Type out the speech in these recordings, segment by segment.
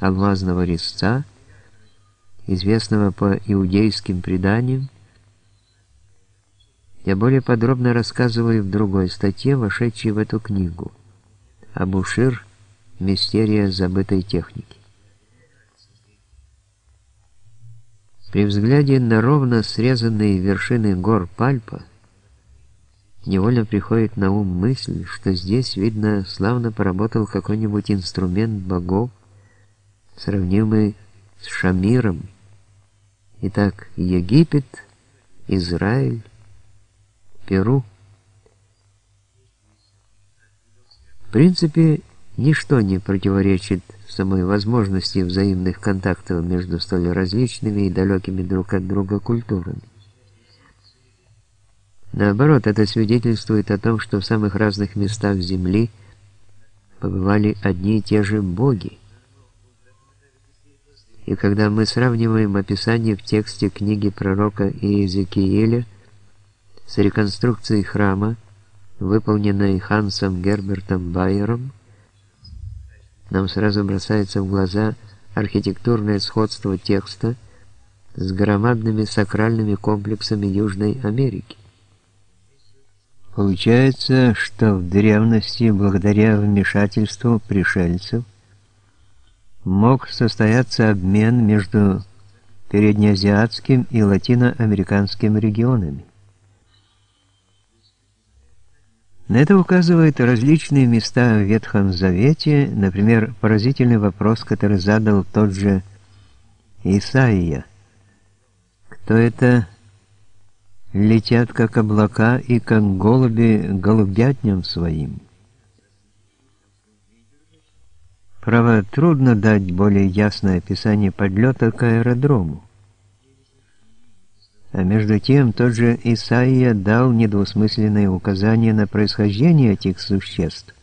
алмазного резца, известного по иудейским преданиям, я более подробно рассказываю в другой статье, вошедшей в эту книгу, «Абушир. Мистерия забытой техники». При взгляде на ровно срезанные вершины гор Пальпа невольно приходит на ум мысль, что здесь, видно, славно поработал какой-нибудь инструмент богов, сравнимый с Шамиром. Итак, Египет, Израиль, Перу. В принципе, ничто не противоречит самой возможности взаимных контактов между столь различными и далекими друг от друга культурами. Наоборот, это свидетельствует о том, что в самых разных местах Земли побывали одни и те же боги. И когда мы сравниваем описание в тексте книги пророка Иезекииля с реконструкцией храма, выполненной Хансом Гербертом Байером, нам сразу бросается в глаза архитектурное сходство текста с громадными сакральными комплексами Южной Америки. Получается, что в древности, благодаря вмешательству пришельцев, мог состояться обмен между переднеазиатским и латиноамериканским регионами. На это указывают различные места в Ветхом Завете, например, поразительный вопрос, который задал тот же Исаия. Кто это летят, как облака, и как голуби голубятням своим? Право, трудно дать более ясное описание подлета к аэродрому. А между тем тот же Исаия дал недвусмысленное указание на происхождение этих существ.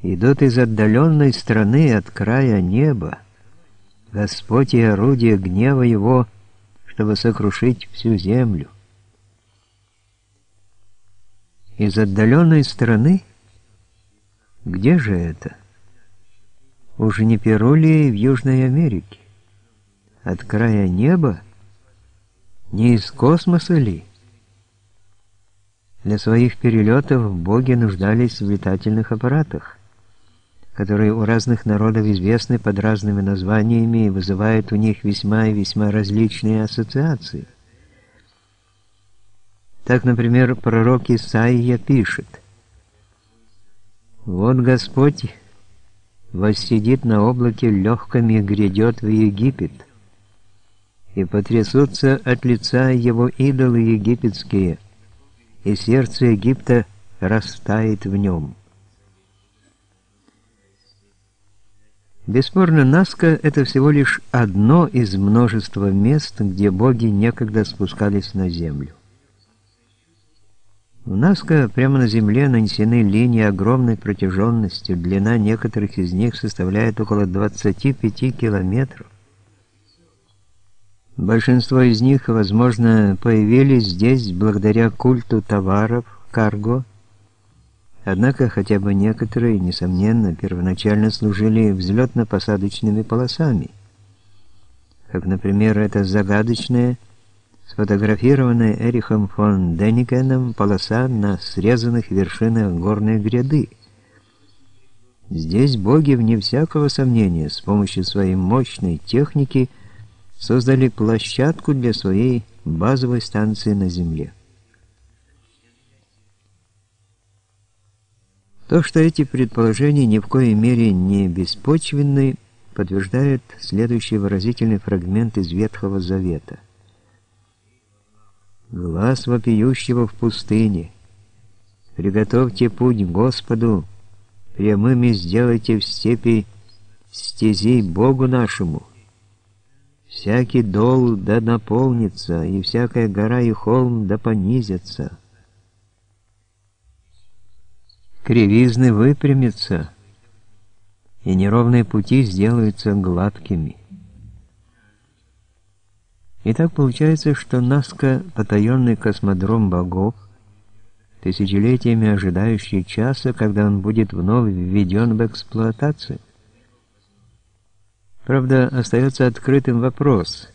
Идут из отдаленной страны от края неба. Господь и орудие гнева его, чтобы сокрушить всю землю. Из отдаленной страны? Где же это? Уже не Перу ли в Южной Америке? От края неба? Не из космоса ли? Для своих перелетов боги нуждались в летательных аппаратах, которые у разных народов известны под разными названиями и вызывают у них весьма и весьма различные ассоциации. Так, например, пророк Исаия пишет «Вот Господь воссидит на облаке легком и грядет в Египет» и потрясутся от лица его идолы египетские, и сердце Египта растает в нем. Бесспорно, Наска — это всего лишь одно из множества мест, где боги некогда спускались на землю. В Наска прямо на земле нанесены линии огромной протяженностью, длина некоторых из них составляет около 25 километров. Большинство из них, возможно, появились здесь благодаря культу товаров, карго. Однако хотя бы некоторые, несомненно, первоначально служили взлетно-посадочными полосами. Как, например, эта загадочная, сфотографированная Эрихом фон Деникеном полоса на срезанных вершинах горной гряды. Здесь боги, вне всякого сомнения, с помощью своей мощной техники – создали площадку для своей базовой станции на Земле. То, что эти предположения ни в коей мере не беспочвенны, подтверждает следующий выразительный фрагмент из Ветхого Завета. «Глаз вопиющего в пустыне, приготовьте путь Господу, прямыми сделайте в степи стезей Богу нашему». Всякий дол да наполнится, и всякая гора и холм да понизятся. Кривизны выпрямятся, и неровные пути сделаются гладкими. И так получается, что Наска — потаенный космодром богов, тысячелетиями ожидающий часа, когда он будет вновь введен в эксплуатацию. Правда, остается открытым вопрос,